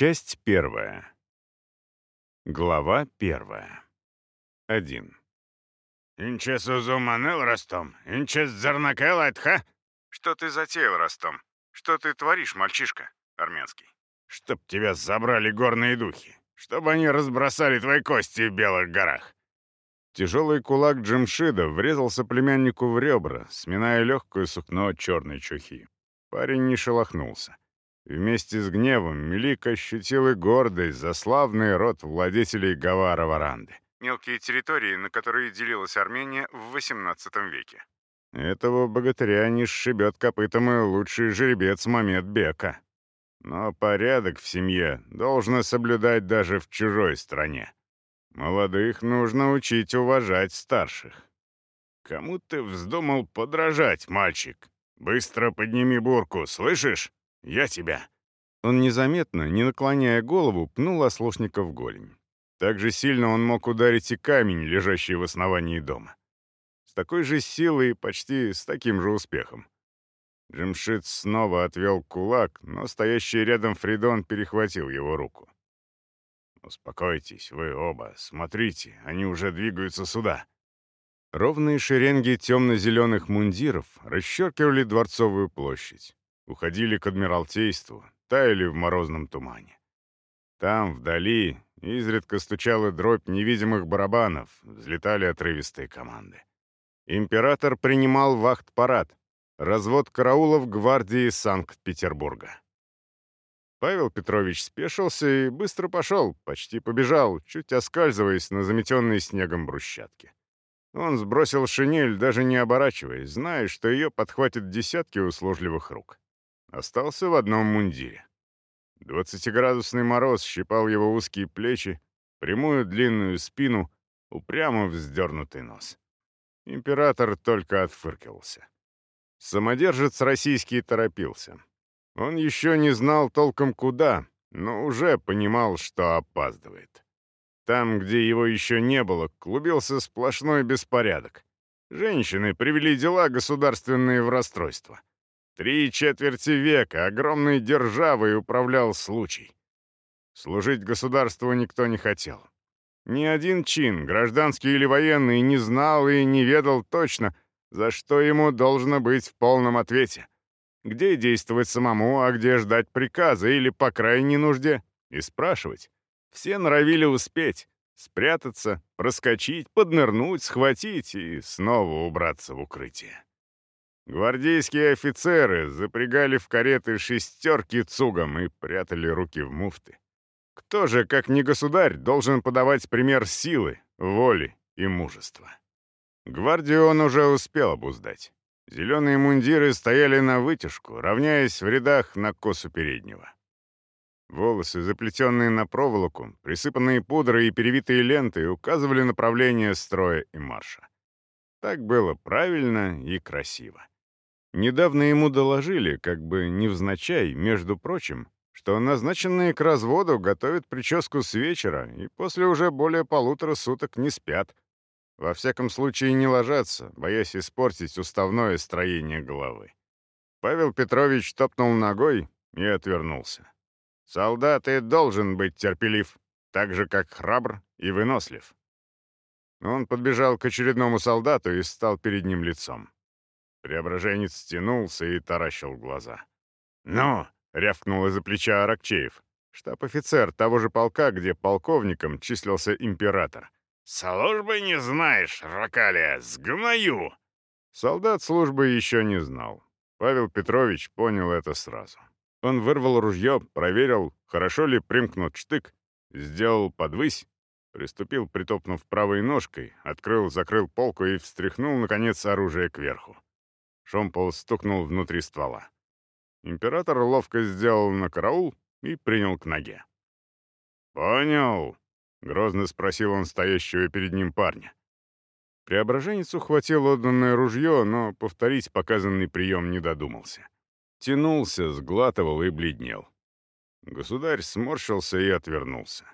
Часть первая. Глава первая. Один. «Инче сузуманел, Ростом? Инче зернакел, айтха?» «Что ты затеял, Ростом? Что ты творишь, мальчишка?» Армянский. «Чтоб тебя забрали горные духи. Чтобы они разбросали твои кости в белых горах». Тяжелый кулак Джимшида врезался племяннику в ребра, сминая легкое сукно черной чухи. Парень не шелохнулся. Вместе с гневом Мелик ощутил и гордость за славный род владетелей Гавара-Варанды. Мелкие территории, на которые делилась Армения в XVIII веке. Этого богатыря не сшибет копытом и лучший жеребец Мамед Бека. Но порядок в семье должно соблюдать даже в чужой стране. Молодых нужно учить уважать старших. Кому ты вздумал подражать, мальчик? Быстро подними бурку, слышишь? Я тебя!» Он незаметно, не наклоняя голову, пнул ослушника в голень. Так же сильно он мог ударить и камень, лежащий в основании дома. С такой же силой и почти с таким же успехом. Джимшит снова отвел кулак, но стоящий рядом Фридон перехватил его руку. «Успокойтесь, вы оба. Смотрите, они уже двигаются сюда». Ровные шеренги темно-зеленых мундиров расчеркивали Дворцовую площадь уходили к Адмиралтейству, таяли в морозном тумане. Там, вдали, изредка стучала дробь невидимых барабанов, взлетали отрывистые команды. Император принимал вахт-парад, развод караулов гвардии Санкт-Петербурга. Павел Петрович спешился и быстро пошел, почти побежал, чуть оскальзываясь на заметенной снегом брусчатке. Он сбросил шинель, даже не оборачиваясь, зная, что ее подхватят десятки услужливых рук. Остался в одном мундире. Двадцатиградусный мороз щипал его узкие плечи, прямую длинную спину, упрямо вздернутый нос. Император только отфыркивался. Самодержец российский торопился. Он еще не знал толком куда, но уже понимал, что опаздывает. Там, где его еще не было, клубился сплошной беспорядок. Женщины привели дела государственные в расстройство. Три четверти века огромной державой управлял случай. Служить государству никто не хотел. Ни один чин, гражданский или военный, не знал и не ведал точно, за что ему должно быть в полном ответе. Где действовать самому, а где ждать приказа или, по крайней нужде, и спрашивать. Все норовили успеть, спрятаться, проскочить, поднырнуть, схватить и снова убраться в укрытие. Гвардейские офицеры запрягали в кареты шестерки цугом и прятали руки в муфты. Кто же, как не государь, должен подавать пример силы, воли и мужества? Гвардию он уже успел обуздать. Зеленые мундиры стояли на вытяжку, равняясь в рядах на косу переднего. Волосы, заплетенные на проволоку, присыпанные пудрой и перевитые лентой, указывали направление строя и марша. Так было правильно и красиво. Недавно ему доложили, как бы невзначай, между прочим, что назначенные к разводу готовят прическу с вечера и после уже более полутора суток не спят. Во всяком случае не ложатся, боясь испортить уставное строение головы. Павел Петрович топнул ногой и отвернулся. «Солдат и должен быть терпелив, так же, как храбр и вынослив». Он подбежал к очередному солдату и стал перед ним лицом. Преображенец стянулся и таращил глаза. «Ну!» — рявкнул из-за плеча Аракчеев, штаб-офицер того же полка, где полковником числился император. «Службы не знаешь, Ракалия, сгною!» Солдат службы еще не знал. Павел Петрович понял это сразу. Он вырвал ружье, проверил, хорошо ли примкнут штык, сделал подвысь, приступил, притопнув правой ножкой, открыл-закрыл полку и встряхнул, наконец, оружие кверху. Шомпол стукнул внутри ствола. Император ловко сделал на караул и принял к ноге. «Понял», — грозно спросил он стоящего перед ним парня. Преображенец ухватил отданное ружье, но повторить показанный прием не додумался. Тянулся, сглатывал и бледнел. Государь сморщился и отвернулся.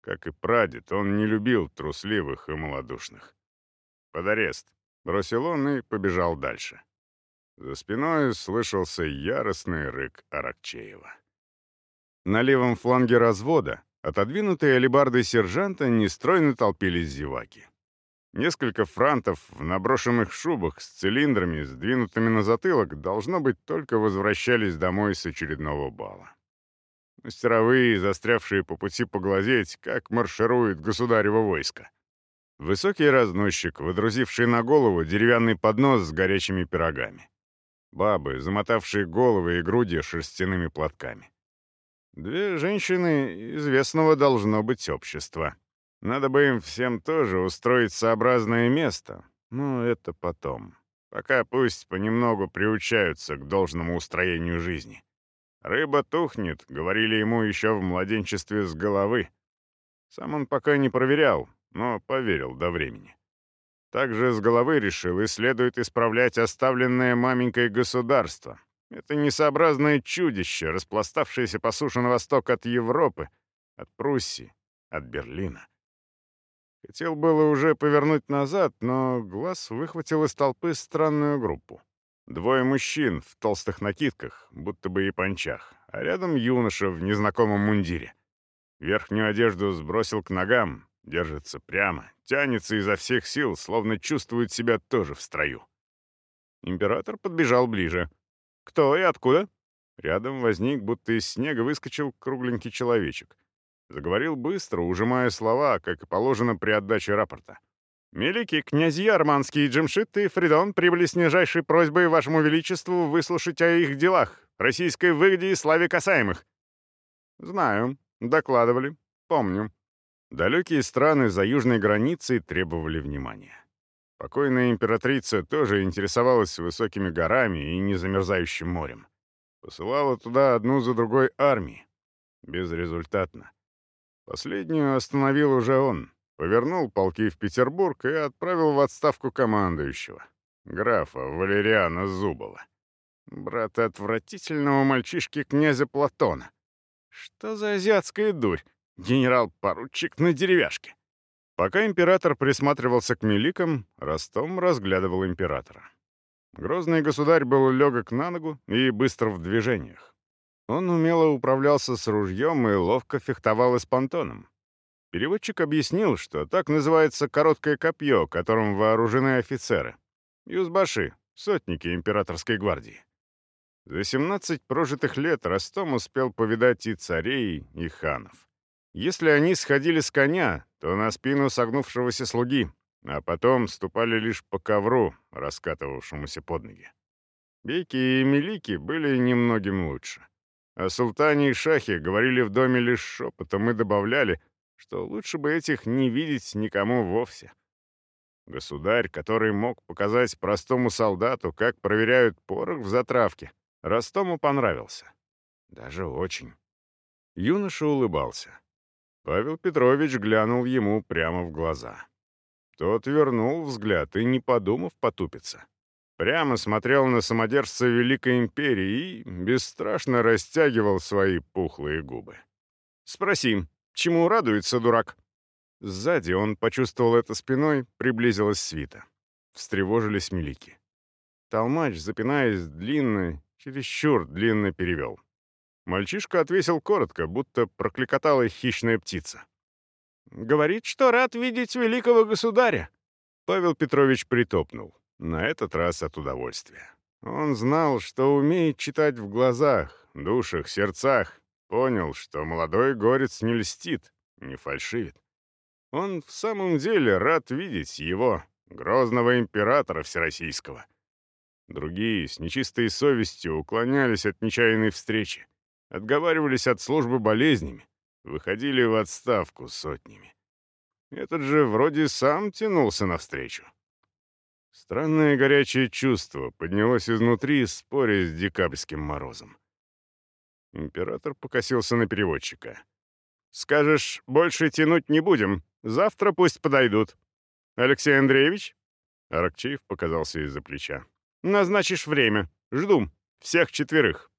Как и прадед, он не любил трусливых и малодушных. «Под арест», — бросил он и побежал дальше. За спиной слышался яростный рык Аракчеева. На левом фланге развода, отодвинутые алебарды сержанта, нестройно толпились зеваки. Несколько франтов в наброшенных шубах с цилиндрами, сдвинутыми на затылок, должно быть, только возвращались домой с очередного бала. Мастеровые, застрявшие по пути поглазеть, как марширует государево войско. Высокий разносчик, выдрузивший на голову деревянный поднос с горячими пирогами. Бабы, замотавшие головы и груди шерстяными платками. Две женщины известного должно быть общества. Надо бы им всем тоже устроить сообразное место, но это потом. Пока пусть понемногу приучаются к должному устроению жизни. «Рыба тухнет», — говорили ему еще в младенчестве с головы. Сам он пока не проверял, но поверил до времени. Также с головы решил, и следует исправлять оставленное маменькой государство. Это несообразное чудище, распластавшееся по суше на восток от Европы, от Пруссии, от Берлина. Хотел было уже повернуть назад, но глаз выхватил из толпы странную группу. Двое мужчин в толстых накидках, будто бы и панчах, а рядом юноша в незнакомом мундире. Верхнюю одежду сбросил к ногам, держится прямо, тянется изо всех сил, словно чувствует себя тоже в строю. Император подбежал ближе. «Кто и откуда?» Рядом возник, будто из снега выскочил кругленький человечек. Заговорил быстро, ужимая слова, как и положено при отдаче рапорта. «Мелики, князья Арманские, Джемшит и Фридон прибыли с нижайшей просьбой Вашему Величеству выслушать о их делах, российской выгоде и славе касаемых». «Знаю. Докладывали. Помню». Далекие страны за южной границей требовали внимания. Покойная императрица тоже интересовалась высокими горами и незамерзающим морем. Посылала туда одну за другой армии. Безрезультатно. Последнюю остановил уже он. Повернул полки в Петербург и отправил в отставку командующего. Графа Валериана Зубова. Брата отвратительного мальчишки князя Платона. Что за азиатская дурь? Генерал-поручик на деревяшке. Пока император присматривался к миликам, Ростом разглядывал императора. Грозный государь был легок на ногу и быстр в движениях. Он умело управлялся с ружьем и ловко фехтовал и с понтоном. Переводчик объяснил, что так называется короткое копье, которым вооружены офицеры. Юзбаши, сотники императорской гвардии. За 17 прожитых лет Ростом успел повидать и царей, и ханов. Если они сходили с коня, то на спину согнувшегося слуги, а потом ступали лишь по ковру, раскатывавшемуся под ноги. Бейки и Мелики были немногим лучше. О султане и шахе говорили в доме лишь шепотом и добавляли, что лучше бы этих не видеть никому вовсе. Государь, который мог показать простому солдату, как проверяют порох в затравке, Ростому понравился. Даже очень. Юноша улыбался. Павел Петрович глянул ему прямо в глаза. Тот вернул взгляд и, не подумав, потупится. Прямо смотрел на самодержца Великой Империи и бесстрашно растягивал свои пухлые губы. «Спроси, чему радуется дурак?» Сзади он почувствовал это спиной, приблизилась свита. Встревожились милики. Толмач, запинаясь длинно, чересчур длинно перевел. Мальчишка отвесил коротко, будто прокликотала хищная птица. «Говорит, что рад видеть великого государя!» Павел Петрович притопнул. На этот раз от удовольствия. Он знал, что умеет читать в глазах, душах, сердцах. Понял, что молодой горец не льстит, не фальшивит. Он в самом деле рад видеть его, грозного императора всероссийского. Другие с нечистой совестью уклонялись от нечаянной встречи, отговаривались от службы болезнями, выходили в отставку сотнями. Этот же вроде сам тянулся навстречу. Странное горячее чувство поднялось изнутри, споря с декабрьским морозом. Император покосился на переводчика. «Скажешь, больше тянуть не будем. Завтра пусть подойдут. Алексей Андреевич?» Аракчеев показался из-за плеча. «Назначишь время. Жду. Всех четверых».